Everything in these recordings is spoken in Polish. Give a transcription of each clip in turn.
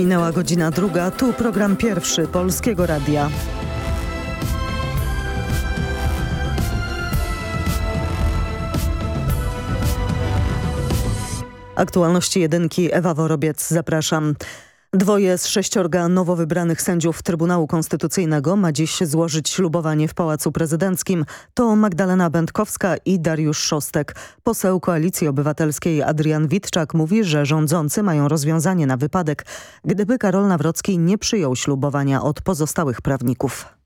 Minęła godzina druga, tu program pierwszy Polskiego Radia. Aktualności jedynki Ewa Worobiec, zapraszam. Dwoje z sześciorga nowo wybranych sędziów Trybunału Konstytucyjnego ma dziś złożyć ślubowanie w Pałacu Prezydenckim. To Magdalena Będkowska i Dariusz Szostek. Poseł Koalicji Obywatelskiej Adrian Witczak mówi, że rządzący mają rozwiązanie na wypadek, gdyby Karol Nawrocki nie przyjął ślubowania od pozostałych prawników.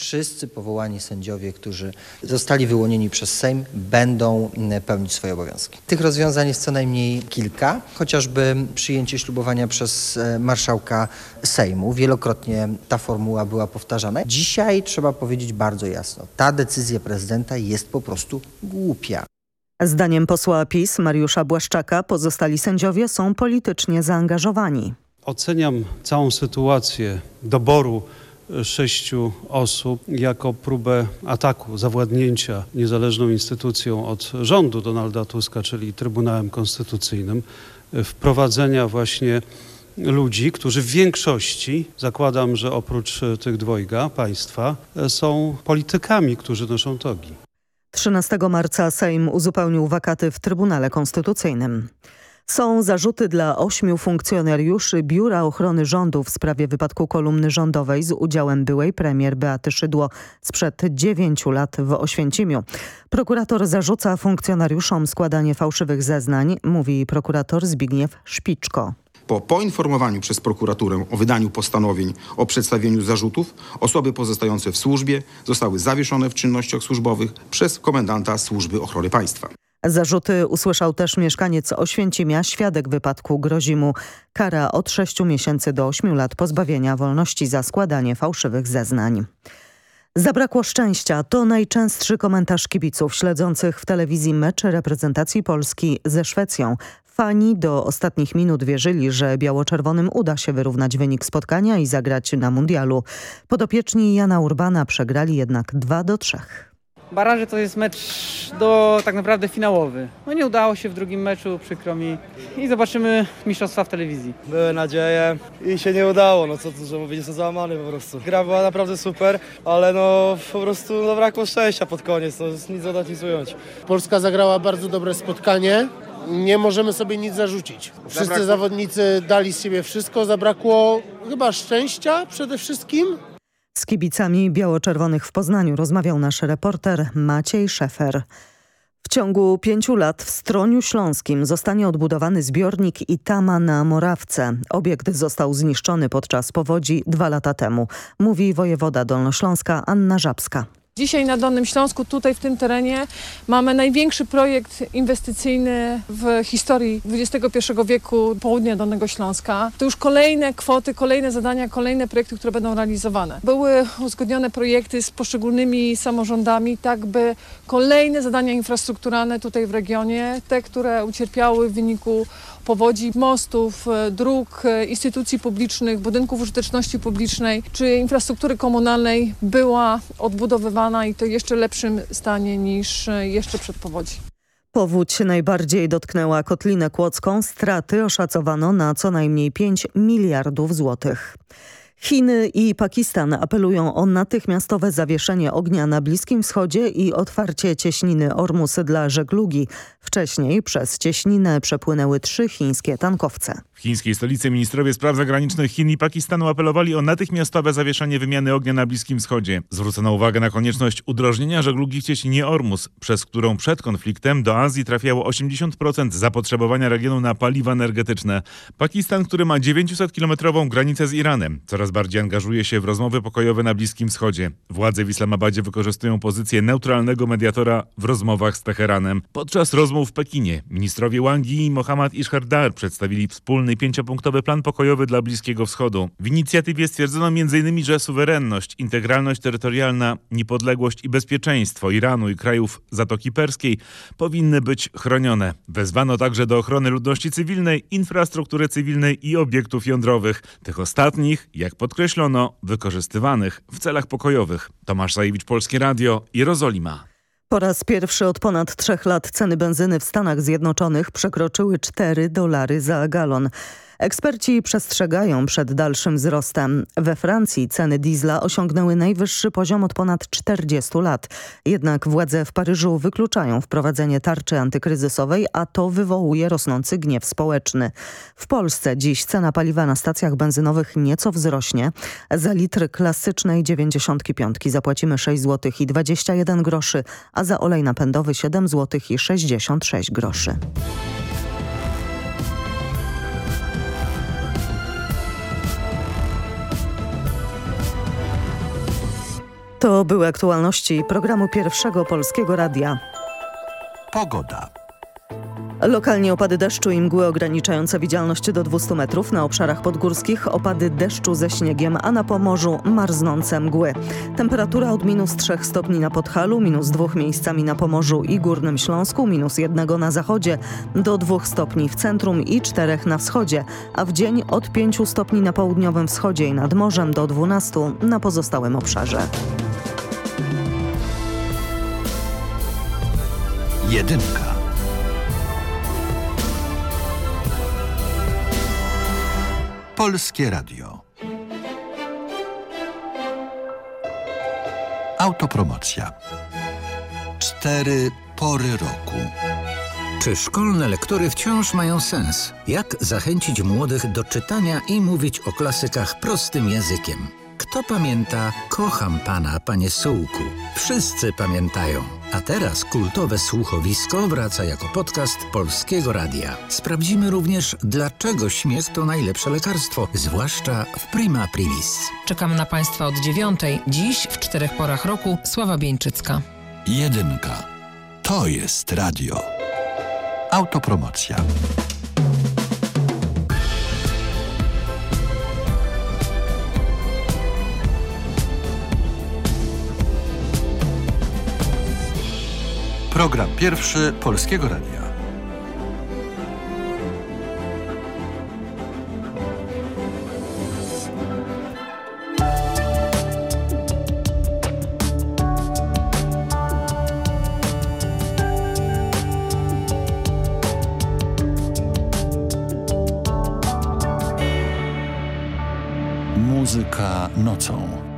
Wszyscy powołani sędziowie, którzy zostali wyłonieni przez Sejm, będą mm, pełnić swoje obowiązki. Tych rozwiązań jest co najmniej kilka, chociażby przyjęcie ślubowania przez e, marszałka Sejmu. Wielokrotnie ta formuła była powtarzana. Dzisiaj trzeba powiedzieć bardzo jasno, ta decyzja prezydenta jest po prostu głupia. Zdaniem posła PiS Mariusza Błaszczaka pozostali sędziowie są politycznie zaangażowani. Oceniam całą sytuację doboru sześciu osób jako próbę ataku, zawładnięcia niezależną instytucją od rządu Donalda Tuska, czyli Trybunałem Konstytucyjnym, wprowadzenia właśnie ludzi, którzy w większości, zakładam, że oprócz tych dwojga państwa, są politykami, którzy noszą togi. 13 marca Sejm uzupełnił wakaty w Trybunale Konstytucyjnym. Są zarzuty dla ośmiu funkcjonariuszy Biura Ochrony Rządu w sprawie wypadku kolumny rządowej z udziałem byłej premier Beaty Szydło sprzed dziewięciu lat w Oświęcimiu. Prokurator zarzuca funkcjonariuszom składanie fałszywych zeznań, mówi prokurator Zbigniew Szpiczko. Po poinformowaniu przez prokuraturę o wydaniu postanowień o przedstawieniu zarzutów, osoby pozostające w służbie zostały zawieszone w czynnościach służbowych przez komendanta Służby Ochrony Państwa. Zarzuty usłyszał też mieszkaniec Oświęcimia, świadek wypadku grozi mu kara od 6 miesięcy do 8 lat pozbawienia wolności za składanie fałszywych zeznań. Zabrakło szczęścia to najczęstszy komentarz kibiców śledzących w telewizji mecz reprezentacji Polski ze Szwecją. Fani do ostatnich minut wierzyli, że biało-czerwonym uda się wyrównać wynik spotkania i zagrać na mundialu. Podopieczni Jana Urbana przegrali jednak 2 do 3. Baraże to jest mecz do tak naprawdę finałowy. No nie udało się w drugim meczu, przykro mi. I zobaczymy mistrzostwa w telewizji. Były nadzieje i się nie udało, no co tu, że mówić, jestem załamany po prostu. Gra była naprawdę super, ale no po prostu no, brakło szczęścia pod koniec, no nic dodać, nic ująć. Polska zagrała bardzo dobre spotkanie. Nie możemy sobie nic zarzucić. Wszyscy zabrakło... zawodnicy dali z siebie wszystko, zabrakło chyba szczęścia przede wszystkim. Z kibicami biało-czerwonych w Poznaniu rozmawiał nasz reporter Maciej Szefer. W ciągu pięciu lat w Stroniu Śląskim zostanie odbudowany zbiornik Itama na Morawce. Obiekt został zniszczony podczas powodzi dwa lata temu, mówi wojewoda dolnośląska Anna Żabska. Dzisiaj na Dolnym Śląsku, tutaj w tym terenie mamy największy projekt inwestycyjny w historii XXI wieku południa Dolnego Śląska. To już kolejne kwoty, kolejne zadania, kolejne projekty, które będą realizowane. Były uzgodnione projekty z poszczególnymi samorządami, tak by kolejne zadania infrastrukturalne tutaj w regionie, te, które ucierpiały w wyniku powodzi, mostów, e, dróg, e, instytucji publicznych, budynków użyteczności publicznej czy infrastruktury komunalnej była odbudowywana i to jeszcze lepszym stanie niż e, jeszcze przed powodzi. Powódź najbardziej dotknęła Kotlinę Kłodzką. Straty oszacowano na co najmniej 5 miliardów złotych. Chiny i Pakistan apelują o natychmiastowe zawieszenie ognia na Bliskim Wschodzie i otwarcie cieśniny Ormus dla żeglugi. Wcześniej przez cieśninę przepłynęły trzy chińskie tankowce. W chińskiej stolicy ministrowie spraw zagranicznych Chin i Pakistanu apelowali o natychmiastowe zawieszenie wymiany ognia na Bliskim Wschodzie. Zwrócono uwagę na konieczność udrożnienia żeglugi w cieśninie Ormus, przez którą przed konfliktem do Azji trafiało 80% zapotrzebowania regionu na paliwa energetyczne. Pakistan, który ma 900-kilometrową granicę z Iranem, coraz bardziej angażuje się w rozmowy pokojowe na Bliskim Wschodzie. Władze w Islamabadzie wykorzystują pozycję neutralnego mediatora w rozmowach z Teheranem. Podczas rozmów w Pekinie ministrowie Wang Yi i Mohammad Ishardar przedstawili wspólny pięciopunktowy plan pokojowy dla Bliskiego Wschodu. W inicjatywie stwierdzono m.in., że suwerenność, integralność terytorialna, niepodległość i bezpieczeństwo Iranu i krajów Zatoki Perskiej powinny być chronione. Wezwano także do ochrony ludności cywilnej, infrastruktury cywilnej i obiektów jądrowych. Tych ostatnich, jak podkreślono, wykorzystywanych w celach pokojowych. Tomasz Zajewicz, Polskie Radio, Jerozolima. Po raz pierwszy od ponad trzech lat ceny benzyny w Stanach Zjednoczonych przekroczyły 4 dolary za galon. Eksperci przestrzegają przed dalszym wzrostem. We Francji ceny diesla osiągnęły najwyższy poziom od ponad 40 lat. Jednak władze w Paryżu wykluczają wprowadzenie tarczy antykryzysowej, a to wywołuje rosnący gniew społeczny. W Polsce dziś cena paliwa na stacjach benzynowych nieco wzrośnie. Za litr klasycznej 95 zapłacimy 6 zł i 21 groszy, a za olej napędowy 7 zł i 66 groszy. To były aktualności programu Pierwszego Polskiego Radia. Pogoda. Lokalnie opady deszczu i mgły ograniczające widzialność do 200 metrów. Na obszarach podgórskich opady deszczu ze śniegiem, a na Pomorzu marznące mgły. Temperatura od minus 3 stopni na Podhalu, minus 2 miejscami na Pomorzu i Górnym Śląsku, minus 1 na zachodzie, do 2 stopni w centrum i 4 na wschodzie, a w dzień od 5 stopni na południowym wschodzie i nad morzem do 12 na pozostałym obszarze. Jedynka. Polskie Radio. Autopromocja. Cztery pory roku. Czy szkolne lektury wciąż mają sens? Jak zachęcić młodych do czytania i mówić o klasykach prostym językiem? Kto pamięta Kocham Pana, Panie Sułku? Wszyscy pamiętają. A teraz kultowe słuchowisko wraca jako podcast Polskiego Radia. Sprawdzimy również, dlaczego śmiech to najlepsze lekarstwo, zwłaszcza w Prima Prilis. Czekam na Państwa od dziewiątej. Dziś w czterech porach roku Sława Bieńczycka. Jedynka. To jest radio. Autopromocja. Program pierwszy Polskiego Radia. Muzyka nocą.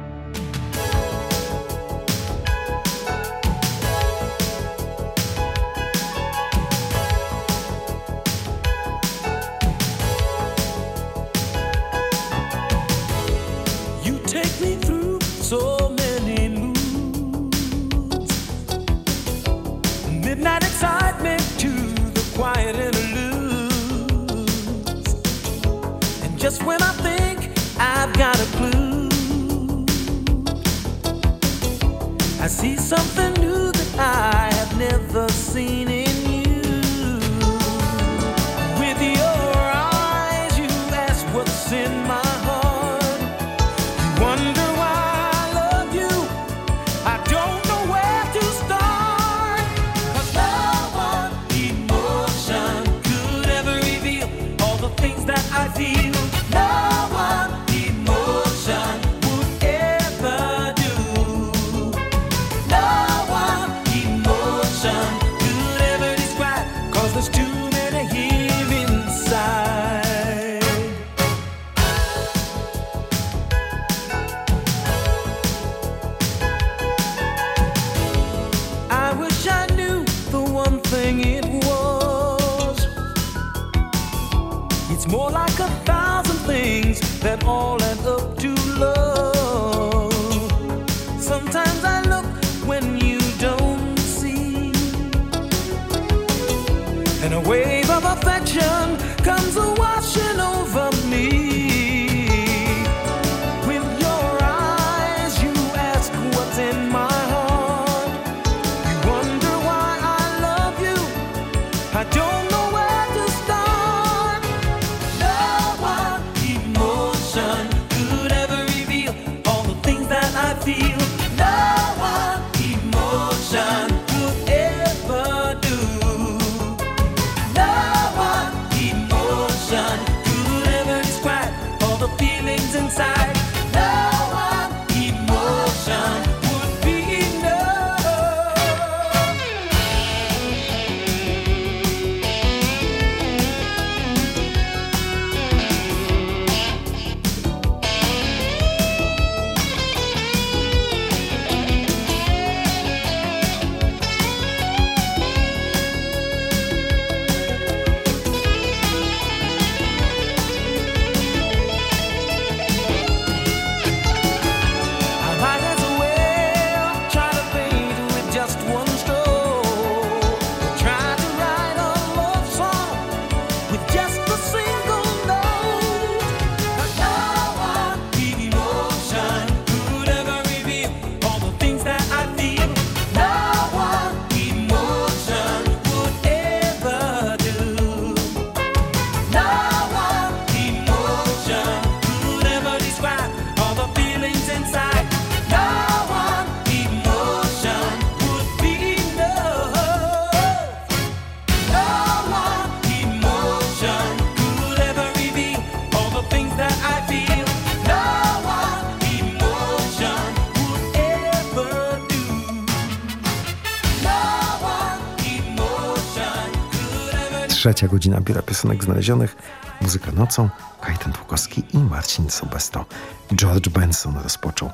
Trzecia godzina biura piosenek znalezionych. Muzyka nocą. Kajten Długowski i Marcin Sobesto. George Benson rozpoczął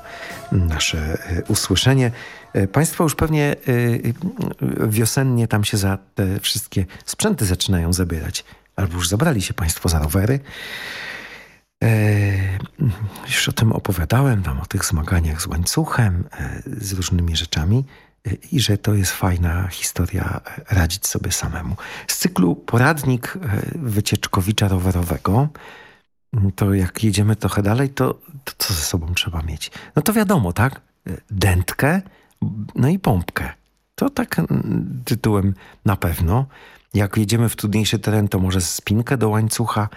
nasze y, usłyszenie. Y, Państwo już pewnie y, wiosennie tam się za te wszystkie sprzęty zaczynają zabierać. Albo już zabrali się Państwo za rowery. E, już o tym opowiadałem wam, o tych zmaganiach z łańcuchem, e, z różnymi rzeczami e, i że to jest fajna historia e, radzić sobie samemu. Z cyklu Poradnik e, Wycieczkowicza Rowerowego, m, to jak jedziemy trochę dalej, to, to co ze sobą trzeba mieć? No to wiadomo, tak? E, Dętkę, no i pompkę. To tak mm, tytułem na pewno. Jak jedziemy w trudniejszy teren, to może spinkę do łańcucha,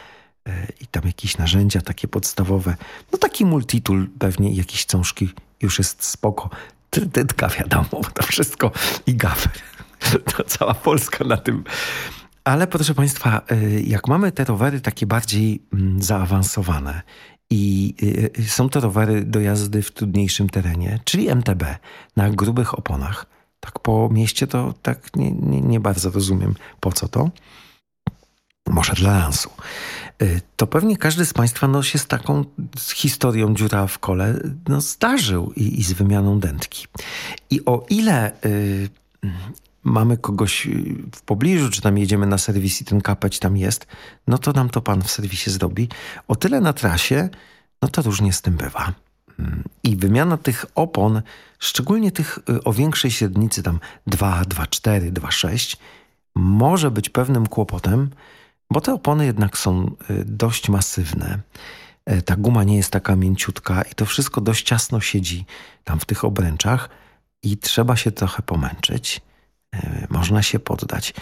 i tam jakieś narzędzia takie podstawowe. No taki multitool pewnie jakieś cążki już jest spoko. Trytytka wiadomo, bo to wszystko i gafer. To cała Polska na tym. Ale proszę Państwa, y, jak mamy te rowery takie bardziej mm, zaawansowane i y, są to rowery do jazdy w trudniejszym terenie, czyli MTB na grubych oponach, tak po mieście to tak nie, nie, nie bardzo rozumiem po co to. Może dla lansu. Y, To pewnie każdy z Państwa no, się z taką historią dziura w kole no, zdarzył i, i z wymianą dętki. I o ile y, mamy kogoś y, w pobliżu, czy tam jedziemy na serwis i ten kapeć tam jest, no to nam to pan w serwisie zrobi. O tyle na trasie, no to różnie z tym bywa. Mm, I wymiana tych opon, szczególnie tych y, o większej średnicy, tam 2, 2,4, 2,6, może być pewnym kłopotem, bo te opony jednak są y, dość masywne. E, Ta guma nie jest taka mięciutka i to wszystko dość ciasno siedzi tam w tych obręczach i trzeba się trochę pomęczyć. E, Można się poddać.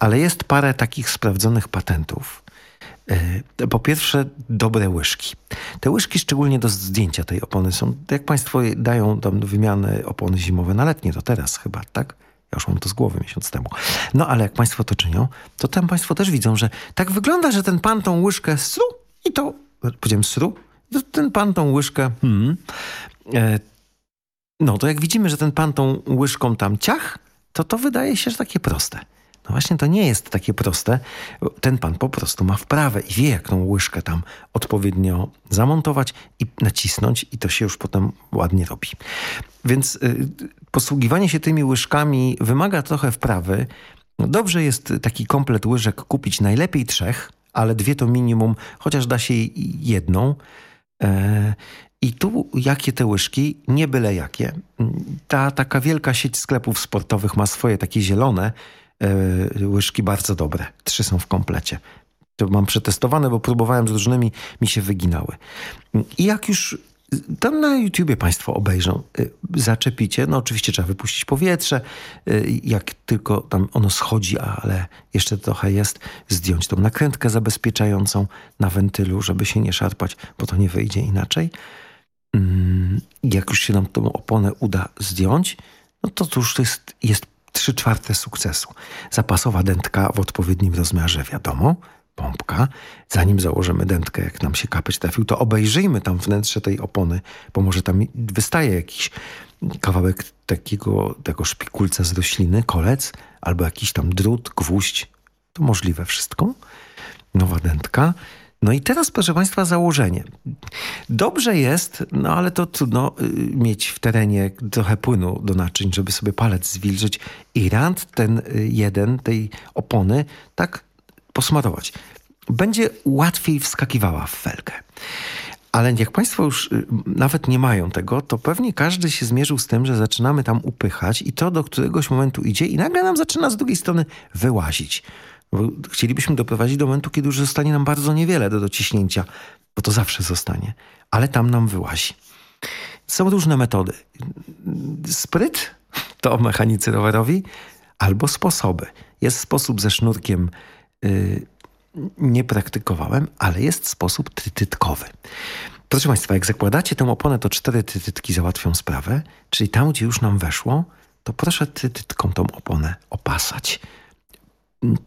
Ale jest parę takich sprawdzonych patentów. E, Po pierwsze, dobre łyżki. Te łyżki, szczególnie do zdjęcia tej opony, są, jak Państwo dają tam wymianę opony zimowe na letnie, to teraz chyba, tak? Ja już mam to z głowy miesiąc temu. No ale jak Państwo to czynią, to tam Państwo też widzą, że tak wygląda, że ten pan tą łyżkę sru i to, powiedziałem sru, ten pan tą łyżkę, hmm, e, no to jak widzimy, że ten pan tą łyżką tam ciach, to to wydaje się, że takie proste. No właśnie to nie jest takie proste. Ten pan po prostu ma wprawę i wie, jak tą łyżkę tam odpowiednio zamontować i nacisnąć i to się już potem ładnie robi. Więc y, posługiwanie się tymi łyżkami wymaga trochę wprawy. Dobrze jest taki komplet łyżek kupić najlepiej trzech, ale dwie to minimum, chociaż da się jedną. E, I tu jakie te łyżki? Nie byle jakie. Ta taka wielka sieć sklepów sportowych ma swoje takie zielone łyżki bardzo dobre. Trzy są w komplecie. To mam przetestowane, bo próbowałem z różnymi, mi się wyginały. I jak już tam na YouTubie Państwo obejrzą, y, zaczepicie, no oczywiście trzeba wypuścić powietrze, y, jak tylko tam ono schodzi, ale jeszcze trochę jest, zdjąć tą nakrętkę zabezpieczającą na wentylu, żeby się nie szarpać, bo to nie wyjdzie inaczej. Mm, Jak już się nam tą oponę uda zdjąć, no to to już jest, jest trzy czwarte sukcesu. Zapasowa dętka w odpowiednim rozmiarze, wiadomo, pompka. Zanim założymy dętkę, jak nam się kapeć trafił, to obejrzyjmy tam wnętrze tej opony, bo może tam wystaje jakiś kawałek takiego tego szpikulca z rośliny, kolec, albo jakiś tam drut, gwóźdź. To możliwe wszystko. Nowa dętka. No i teraz, proszę Państwa, założenie. Dobrze jest, no ale to trudno y, mieć w terenie trochę płynu do naczyń, żeby sobie palec zwilżyć i rand ten y, jeden, tej opony, tak posmarować. Będzie łatwiej wskakiwała w felkę. Ale jak Państwo już y, nawet nie mają tego, to pewnie każdy się zmierzył z tym, że zaczynamy tam upychać i to do któregoś momentu idzie i nagle nam zaczyna z drugiej strony wyłazić. Bo chcielibyśmy doprowadzić do momentu, kiedy już zostanie nam bardzo niewiele do dociśnięcia, bo to zawsze zostanie, ale tam nam wyłazi. Są różne metody. Spryt to mechanicy rowerowi albo sposoby. Jest sposób ze sznurkiem, y, nie praktykowałem, ale jest sposób trytytkowy. Proszę Państwa, jak zakładacie tę oponę, to cztery trytytki załatwią sprawę, czyli tam, gdzie już nam weszło, to proszę trytytką tą oponę opasać.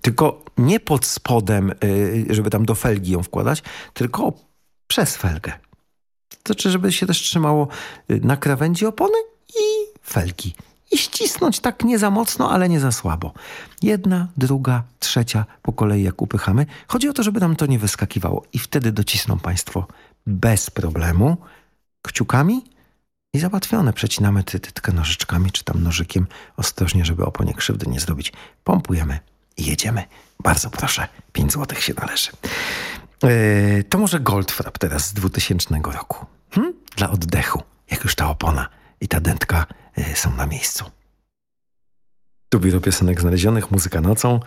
Tylko nie pod spodem, y, żeby tam do felgi ją wkładać, tylko przez felgę. To znaczy, żeby się też trzymało y, na krawędzi opony i felgi. i ścisnąć tak nie za mocno, ale nie za słabo. Jedna, druga, trzecia po kolei jak upychamy. Chodzi o to, żeby nam to nie wyskakiwało i wtedy docisną Państwo bez problemu kciukami i załatwione. Przecinamy ty, tytkę nożyczkami czy tam nożykiem ostrożnie, żeby oponie krzywdy nie zrobić. Pompujemy i jedziemy. Bardzo proszę, 5 złotych się należy. Yy, to może Goldfrapp teraz z 2000 roku. Hm? Dla oddechu, jak już ta opona i ta dętka yy, są na miejscu. Tu biuro piosenek znalezionych, muzyka nocą.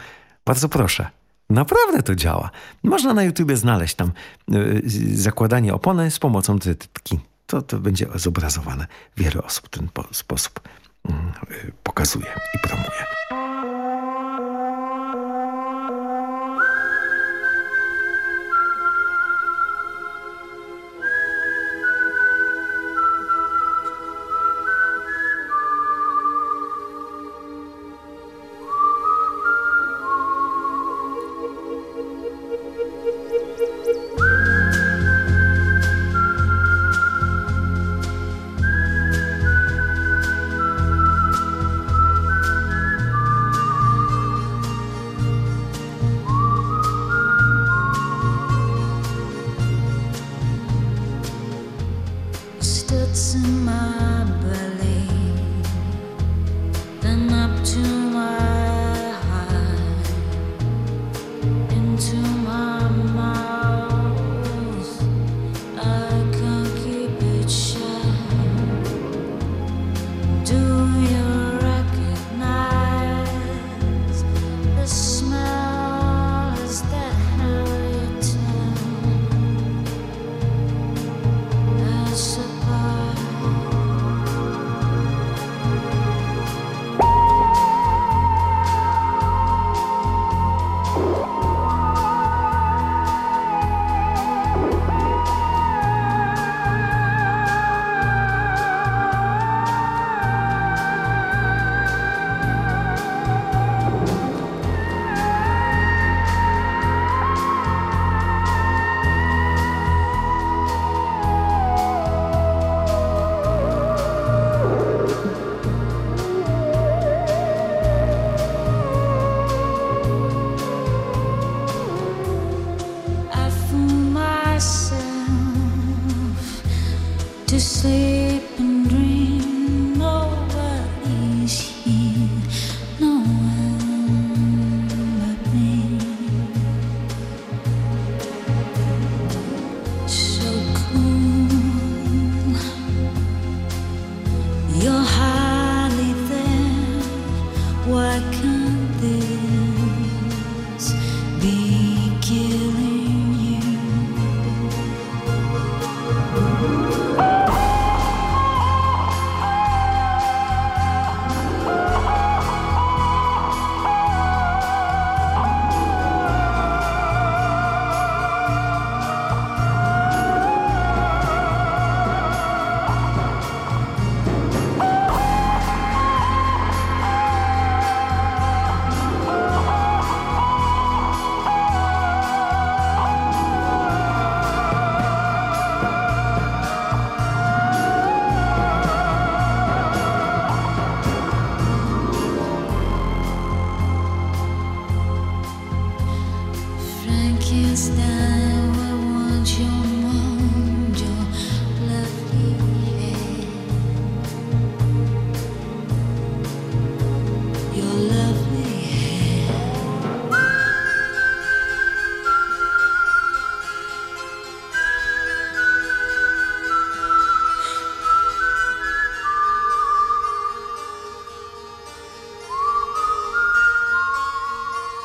Bardzo proszę. Naprawdę to działa. Można na YouTubie znaleźć tam yy, zakładanie opony z pomocą tytki. To, to będzie zobrazowane. Wiele osób ten po, sposób yy, pokazuje i promuje.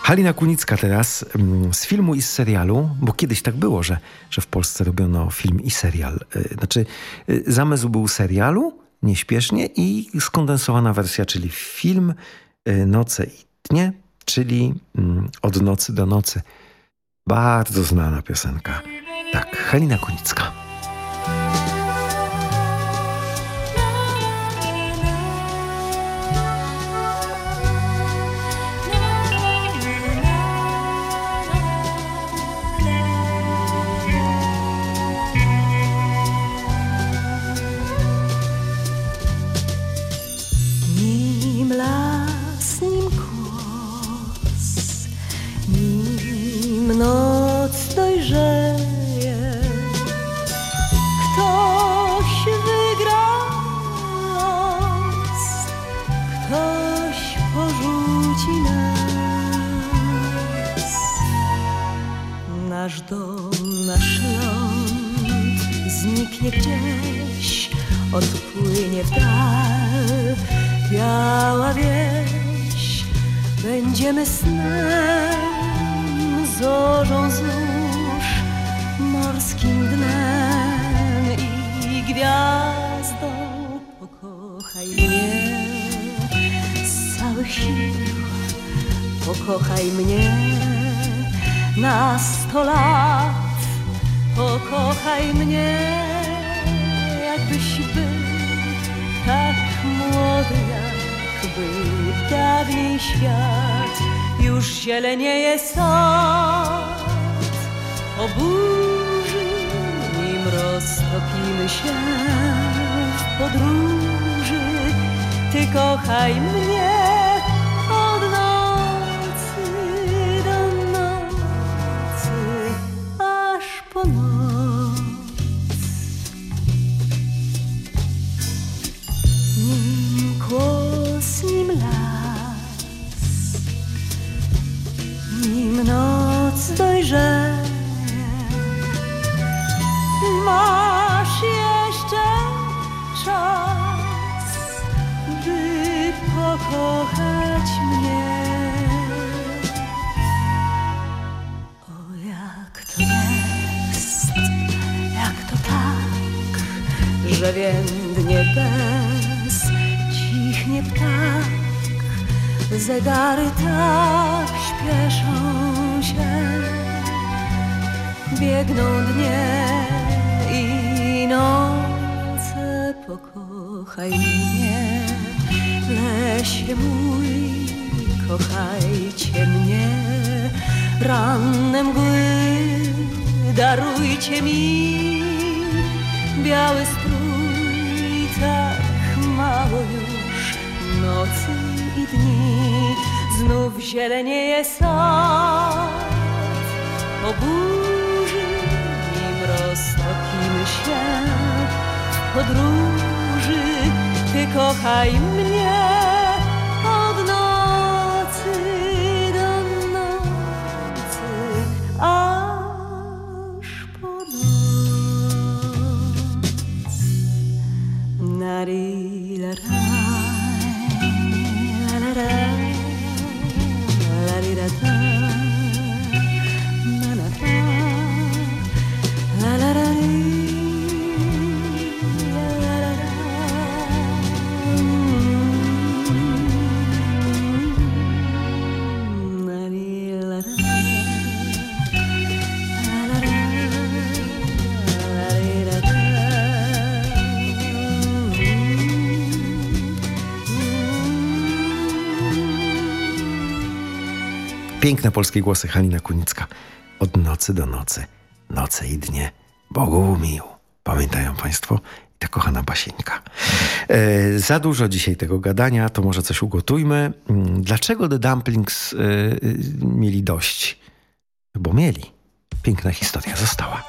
Halina Kunicka teraz mm, z filmu i z serialu, bo kiedyś tak było, że, że w Polsce robiono film i serial. Y, Znaczy, y, zamysł był serialu, nieśpiesznie i skondensowana wersja, czyli film y, Noce i dnie, czyli mm, od nocy do nocy. Bardzo znana piosenka. Tak, Halina Kunicka. Dom, nasz ląd zniknie gdzieś, odpłynie w dal. Biała wieś, będziemy snem, zorzą złóż, morskim dnem i gwiazdą. Pokochaj mnie z całych sił, pokochaj mnie na sto lat. Pokochaj mnie, jakbyś był tak młody, jak był dawniej świat. Już zielenieje sad, po burzy, nim roztopimy się w podróży. Ty kochaj mnie aż Piękne polskie głosy Halina Kunicka. Od nocy do nocy, noce i dnie, Bogu mił. Pamiętają Państwo? Ta kochana Basieńka. E, za dużo dzisiaj tego gadania, to może coś ugotujmy. Mm, Dlaczego The Dumplings e, e, mieli dość? Bo mieli. Piękna historia została.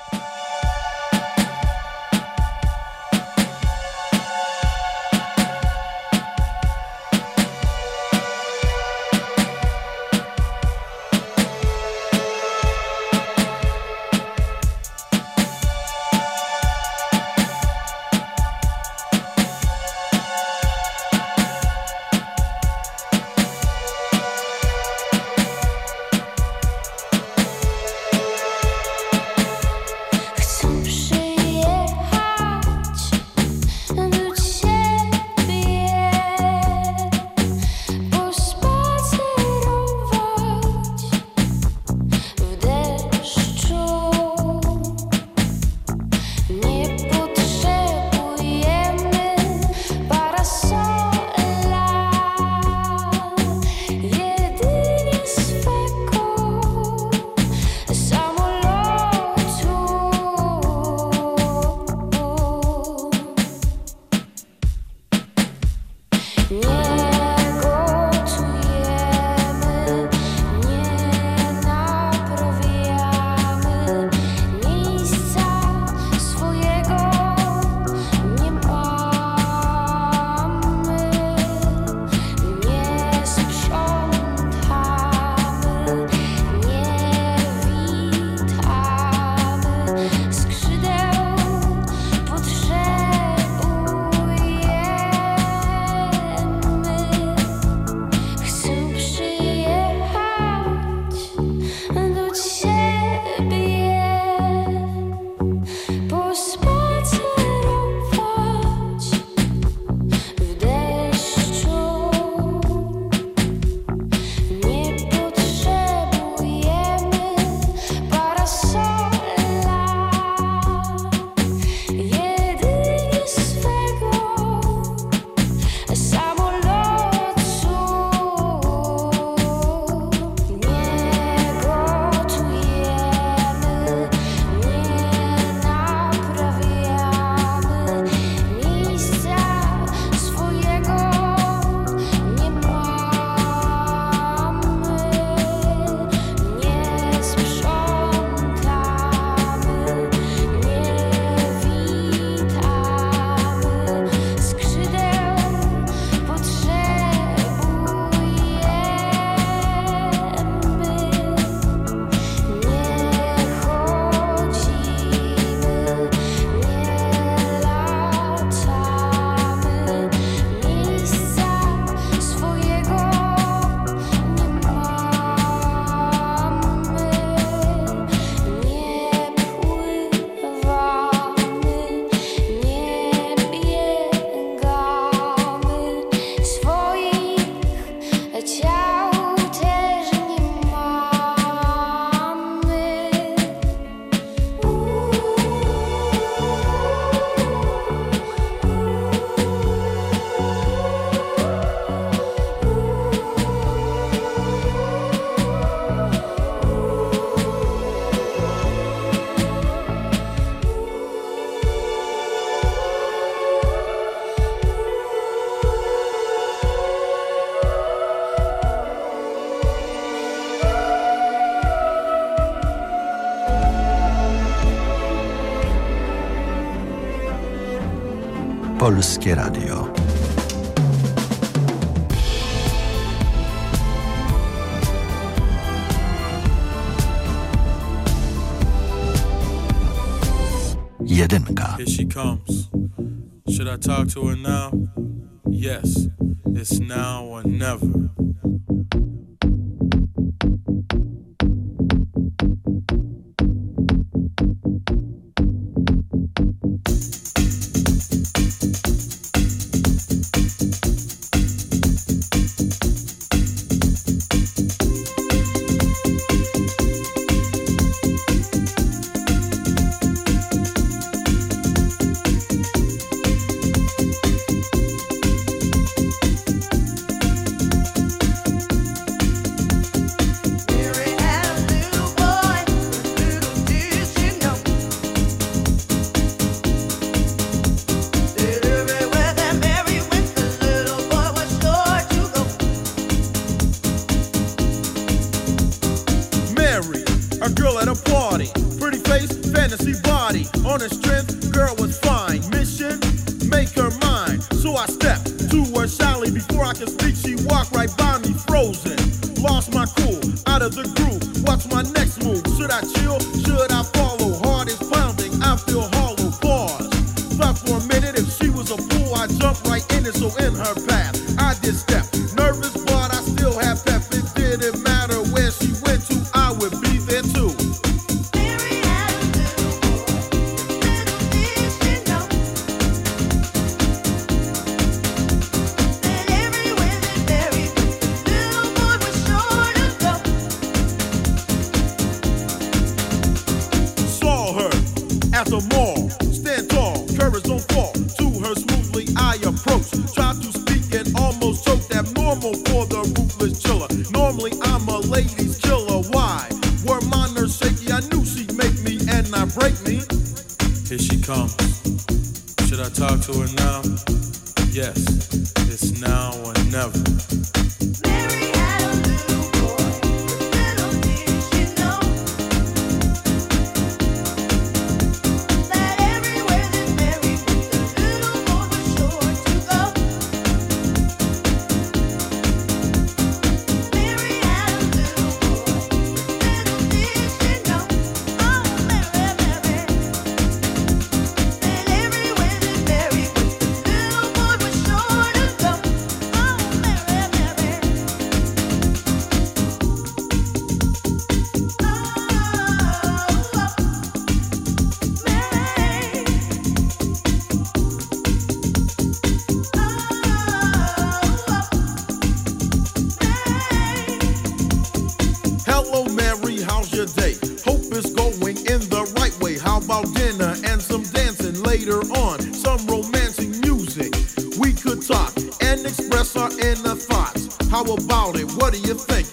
Polskie Radio. Jedynka. Here she comes. Should I talk to her now? Yes, it's now or never. face, fantasy body. On her strength, girl was fine. Mission, make her mine. So I stepped to her shyly. Before I could speak, she walked right by me, frozen. Lost my cool, out of the groove. Watch my next move. Should I chill? Should I? Later on some romancing music. We could talk and express our inner thoughts. How about it? What do you think?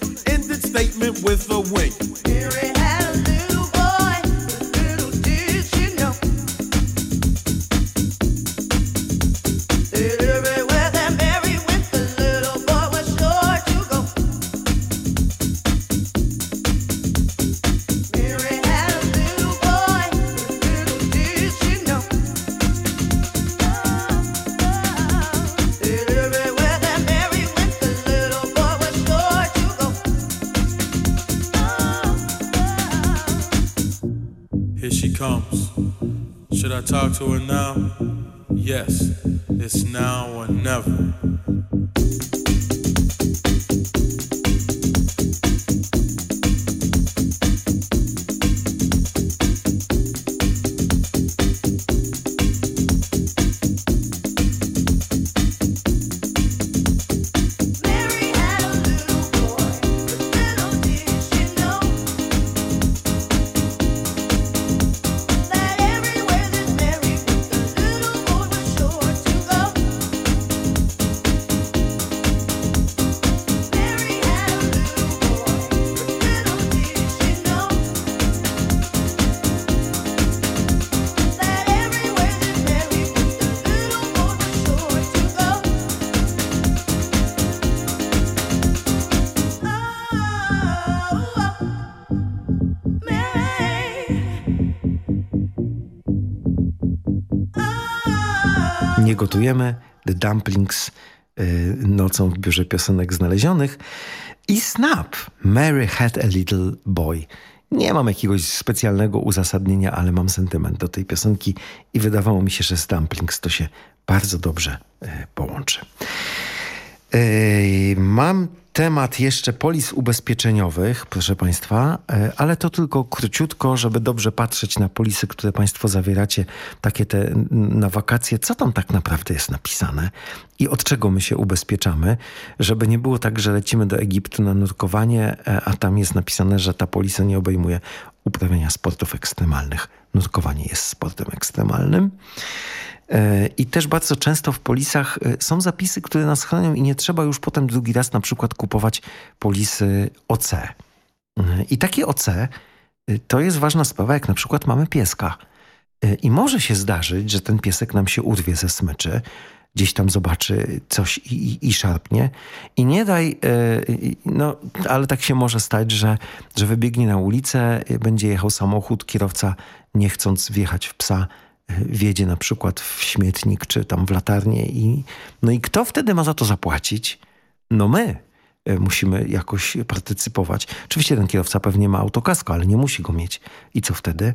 Nie gotujemy The Dumplings y, nocą w biurze piosenek znalezionych i Snap Mary Had a Little Boy. Nie mam jakiegoś specjalnego uzasadnienia, ale mam sentyment do tej piosenki i wydawało mi się, że z Dumplings to się bardzo dobrze y, połączy. Yy, Mam temat jeszcze polis ubezpieczeniowych, proszę Państwa, yy, ale to tylko króciutko, żeby dobrze patrzeć na polisy, które Państwo zawieracie, takie te na wakacje, co tam tak naprawdę jest napisane i od czego my się ubezpieczamy, żeby nie było tak, że lecimy do Egiptu na nurkowanie, e, a tam jest napisane, że ta polisa nie obejmuje uprawiania sportów ekstremalnych. Nurkowanie jest sportem ekstremalnym. I też bardzo często w polisach e, są zapisy, które nas chronią i nie trzeba już potem drugi raz na przykład kupować polisy OC. I takie OC e, to jest ważna sprawa, jak na przykład mamy pieska. E, I może się zdarzyć, że ten piesek nam się urwie ze smyczy, gdzieś tam zobaczy coś i, i, i szarpnie. I nie daj, no ale tak się może stać, że, że wybiegnie na ulicę, będzie jechał samochód, kierowca nie chcąc wjechać w psa, e, wjedzie na przykład w śmietnik czy tam w latarnię i no i kto wtedy ma za to zapłacić? No my e, musimy jakoś partycypować. Oczywiście ten kierowca pewnie ma autokasko, ale nie musi go mieć. I co wtedy?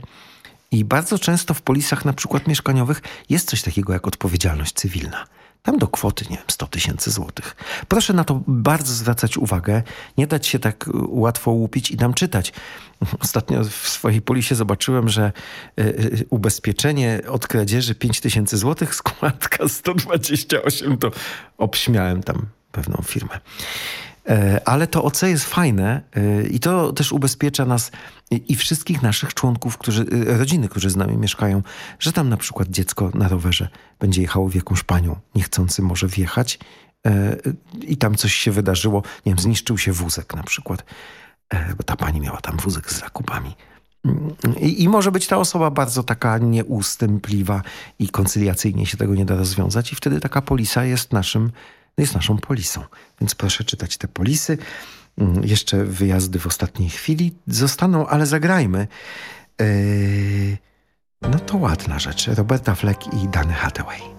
I bardzo często w polisach na przykład mieszkaniowych jest coś takiego jak odpowiedzialność cywilna. Tam do kwoty, nie wiem, 100 tysięcy złotych. Proszę na to bardzo zwracać uwagę, nie dać się tak y, łatwo łupić i tam czytać. Ostatnio w swojej polisie zobaczyłem, że y, y, ubezpieczenie od kradzieży 5 tysięcy złotych, składka 128, to obśmiałem tam pewną firmę. E, Ale to OC jest fajne e, i to też ubezpiecza nas i wszystkich naszych członków, którzy, e, rodziny, którzy z nami mieszkają, że tam na przykład dziecko na rowerze będzie jechało w jakąś panią, niechcący może wjechać i tam coś się wydarzyło, nie wiem, zniszczył się wózek na przykład, bo ta pani miała tam wózek z zakupami. I, I może być ta osoba bardzo taka nieustępliwa i koncyliacyjnie się tego nie da rozwiązać i wtedy taka polisa jest naszym, jest naszą polisą. Więc proszę czytać te polisy. Mm, Jeszcze wyjazdy w ostatniej chwili zostaną, ale zagrajmy. Yy, no to ładna rzecz. Roberta Fleck i Danny Hathaway.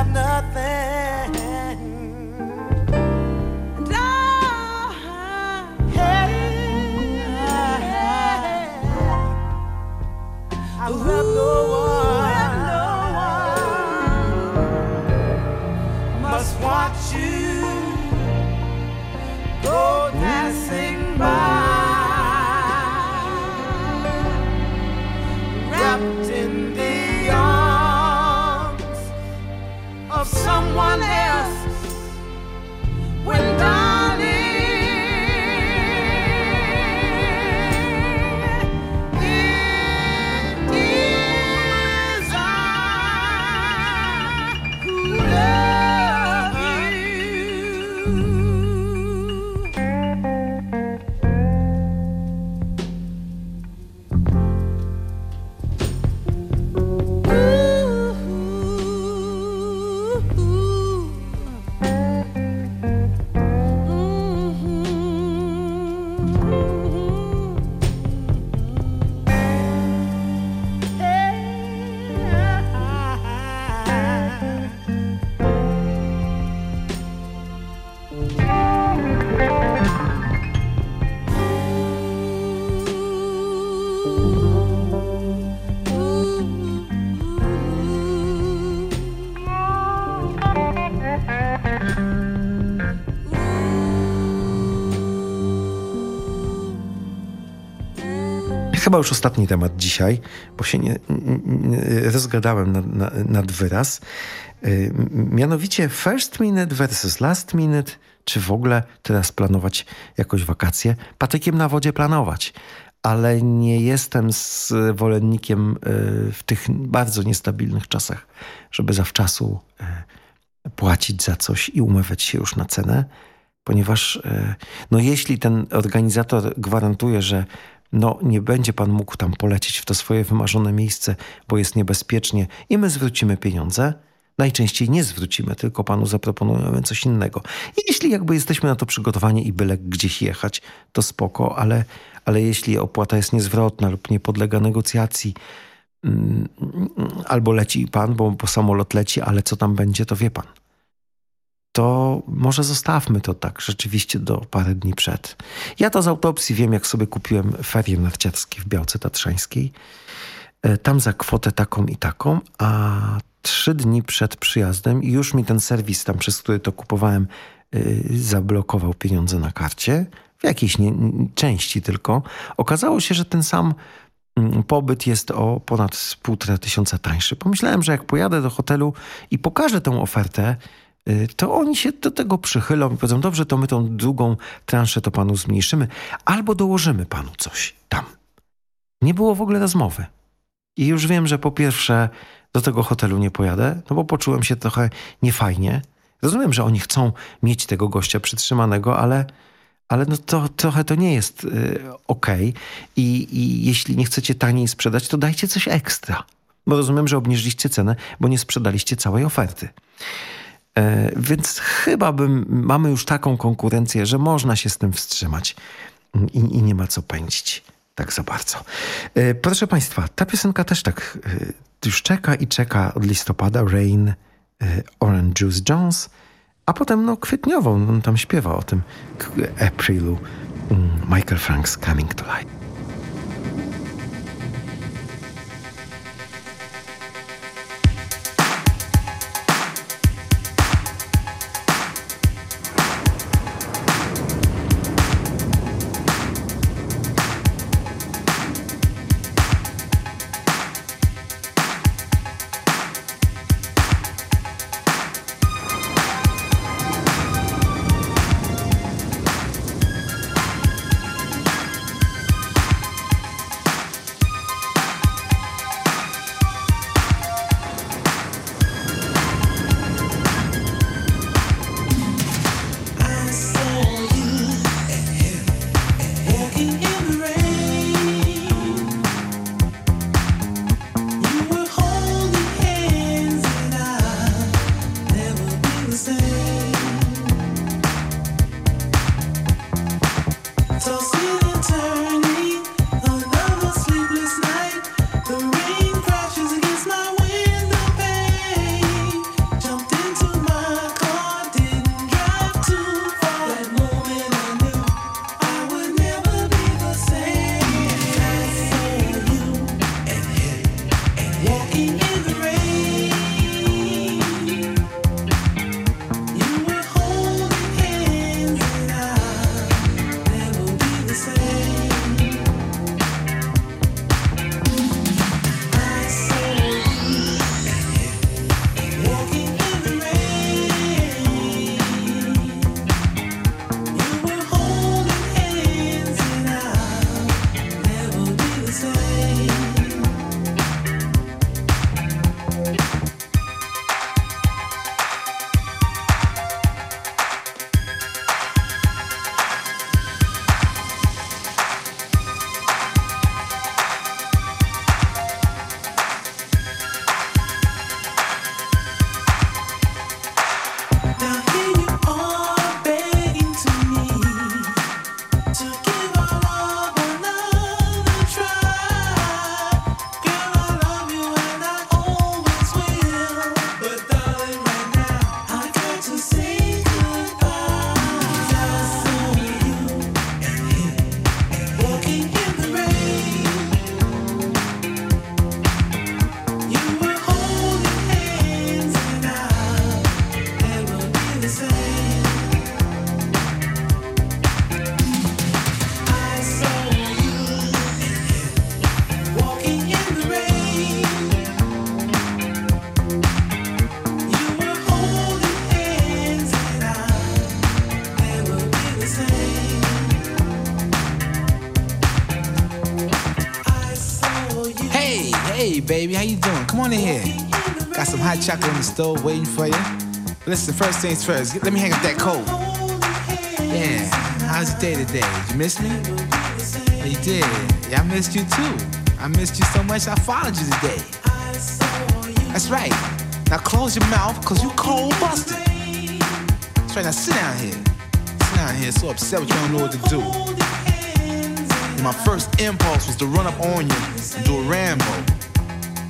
Have nothing. Już ostatni temat dzisiaj, bo się nie, nie rozgadałem nad, na- nad wyraz. Y, Mianowicie first minute versus last minute, czy w ogóle teraz planować jakoś wakacje? Patykiem na wodzie planować, ale nie jestem zwolennikiem y, w tych bardzo niestabilnych czasach, żeby zawczasu y, płacić za coś i umawiać się już na cenę, ponieważ no jeśli ten organizator gwarantuje, że no nie będzie pan mógł tam polecieć w to swoje wymarzone miejsce, bo jest niebezpiecznie i my zwrócimy pieniądze, najczęściej nie zwrócimy, tylko panu zaproponujemy coś innego. I jeśli jakby jesteśmy na to przygotowani i byle gdzieś jechać, to spoko, ale, ale jeśli opłata jest niezwrotna lub nie podlega negocjacji, mm, albo leci pan, bo, bo samolot leci, ale co tam będzie, to wie pan. To może zostawmy to tak rzeczywiście do parę dni przed. Ja to z autopsji wiem, jak sobie kupiłem ferie narciarskie w Białce Tatrzańskiej. E, Tam za kwotę taką i taką, a trzy dni przed przyjazdem już mi ten serwis tam, przez który to kupowałem, y, zablokował pieniądze na karcie, w jakiejś nie, części tylko. Okazało się, że ten sam mm, pobyt jest o ponad półtora tysiąca tańszy. Pomyślałem, że jak pojadę do hotelu i pokażę tę ofertę, to oni się do tego przychylą i powiedzą, dobrze, to my tą drugą transzę to panu zmniejszymy, albo dołożymy panu coś tam. Nie było w ogóle rozmowy. I już wiem, że po pierwsze do tego hotelu nie pojadę, no bo poczułem się trochę niefajnie. Rozumiem, że oni chcą mieć tego gościa przytrzymanego, ale, ale no to, trochę to nie jest y, okej. I, I jeśli nie chcecie taniej sprzedać, to dajcie coś ekstra. Bo rozumiem, że obniżyliście cenę, bo nie sprzedaliście całej oferty. E, więc chyba bym, mamy już taką konkurencję, że można się z tym wstrzymać i, i nie ma co pędzić tak za bardzo. E, proszę Państwa, ta piosenka też tak e, już czeka i czeka od listopada. Rain, Orange Juice Jones, a potem no kwietniową, on tam śpiewa o tym Aprilu. Mm, Michael Franks Coming to Life. Baby, how you doing? Come on in here. Got some hot chocolate on the stove waiting for you. Listen, first things first, let me hang up that coat. Yeah, how's your day today? Did you miss me? You did. Yeah, I missed you too. I missed you so much I followed you today. That's right. Now close your mouth, cause you cold busted. That's right, now sit down here. Sit down here, so upset with you don't know what to do. And my first impulse was to run up on you and do a Rambo.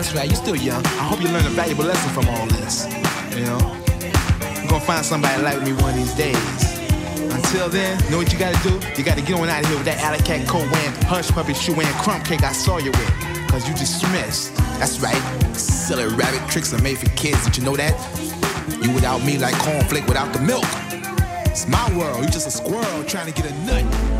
That's right, you're still young. I hope you learn a valuable lesson from all this. You know? You're gonna find somebody like me one of these days. Until then, know what you gotta do? You gotta get on out of here with that alley cat coat hush puppy shoe wearing, crumb cake I saw you with. Cause you dismissed. That's right. Silly rabbit tricks are made for kids. Did you know that? You without me like cornflake without the milk. It's my world. You just a squirrel trying to get a nut.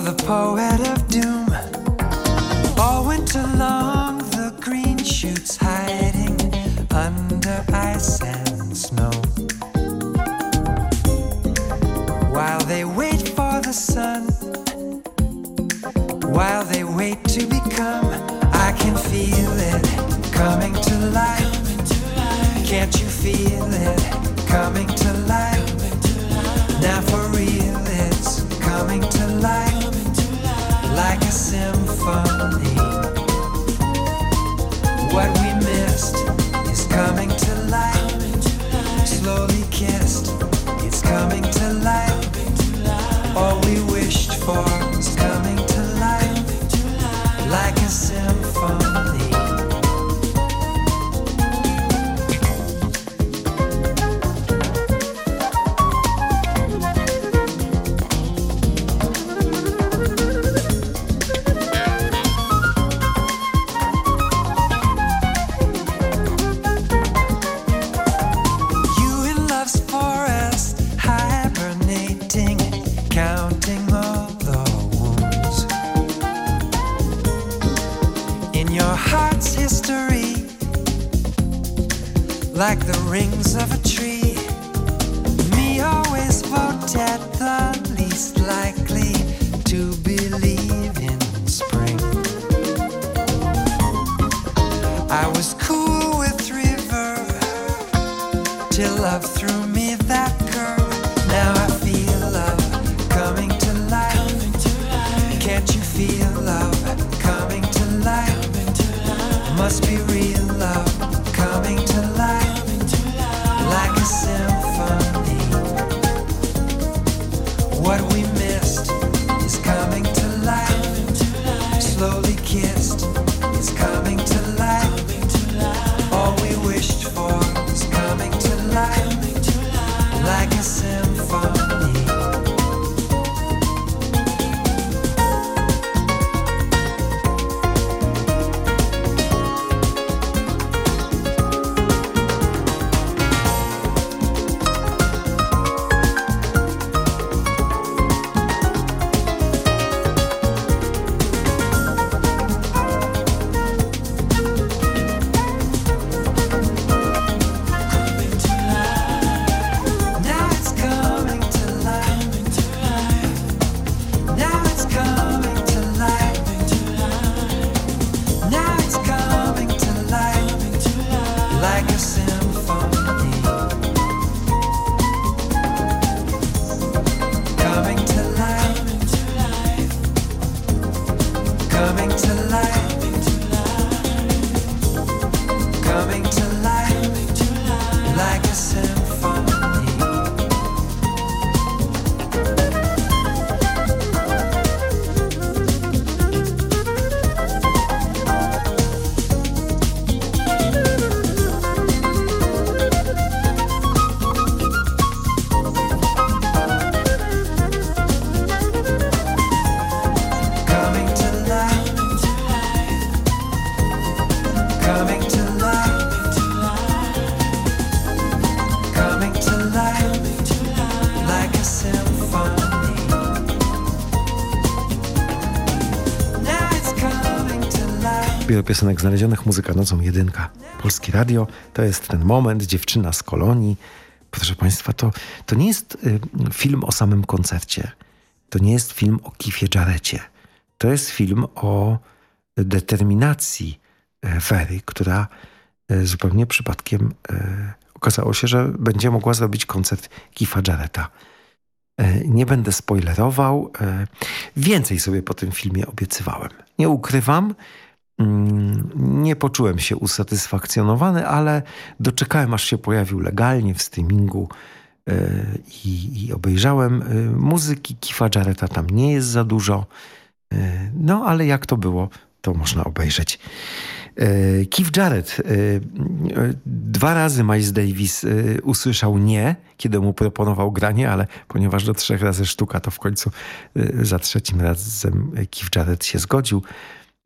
Of the poet of doom. All winter long, the green shoots hiding under ice and snow. While they wait for the sun, while they wait to become, I can feel it coming to life. Can't you feel it I was cool with river till love threw me that curve. Now I feel love coming to life. Can't you feel love coming to life? Must be real Piosenek Znalezionych, Muzyka Nocą, Jedynka, Polskie Radio. To jest ten moment, dziewczyna z kolonii. Proszę Państwa, to, to nie jest y, film o samym koncercie. To nie jest film o Kifie Jarecie. To jest film o determinacji e, Wery, która e, zupełnie przypadkiem e, okazało się, że będzie mogła zrobić koncert Kifa Jareta. Nie będę spoilerował. Więcej sobie po tym filmie obiecywałem. Nie ukrywam, nie poczułem się usatysfakcjonowany, ale doczekałem, aż się pojawił legalnie w streamingu e, i, i obejrzałem. E, Muzyki Kifa Jareta tam nie jest za dużo. E, No, ale jak to było, to można obejrzeć. Keith Jarrett. Dwa razy Miles Davis usłyszał nie, kiedy mu proponował granie, ale ponieważ do trzech razy sztuka, to w końcu za trzecim razem Keith Jarrett się zgodził.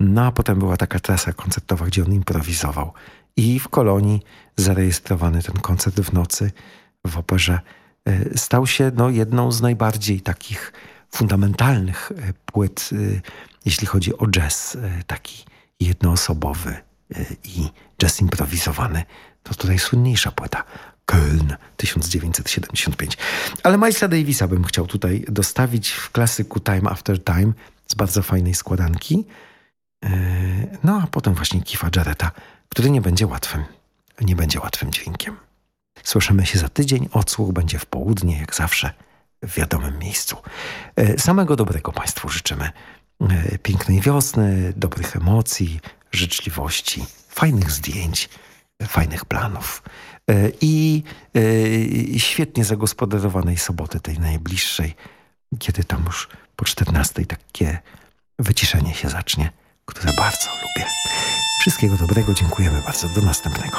No a potem była taka trasa koncertowa, gdzie on improwizował. I w Kolonii zarejestrowany ten koncert w nocy w operze e, stał się no, jedną z najbardziej takich fundamentalnych e, płyt, e, jeśli chodzi o jazz, taki jednoosobowy i jazz improwizowany. To tutaj słynniejsza płyta. Köln 1975. Ale Milesa Davisa bym chciał tutaj dostawić w klasyku Time After Time z bardzo fajnej składanki. E, No a potem właśnie Kifa Jareta, który nie będzie łatwym, nie będzie łatwym dźwiękiem. Słyszymy się za tydzień, odsłuch będzie w południe, jak zawsze, w wiadomym miejscu. E, Samego dobrego Państwu życzymy. E, Pięknej wiosny, dobrych emocji, życzliwości, fajnych zdjęć, fajnych planów i świetnie zagospodarowanej soboty, tej najbliższej, kiedy tam już po 14 takie wyciszenie się zacznie, które bardzo lubię. Wszystkiego dobrego, dziękujemy bardzo. Do następnego.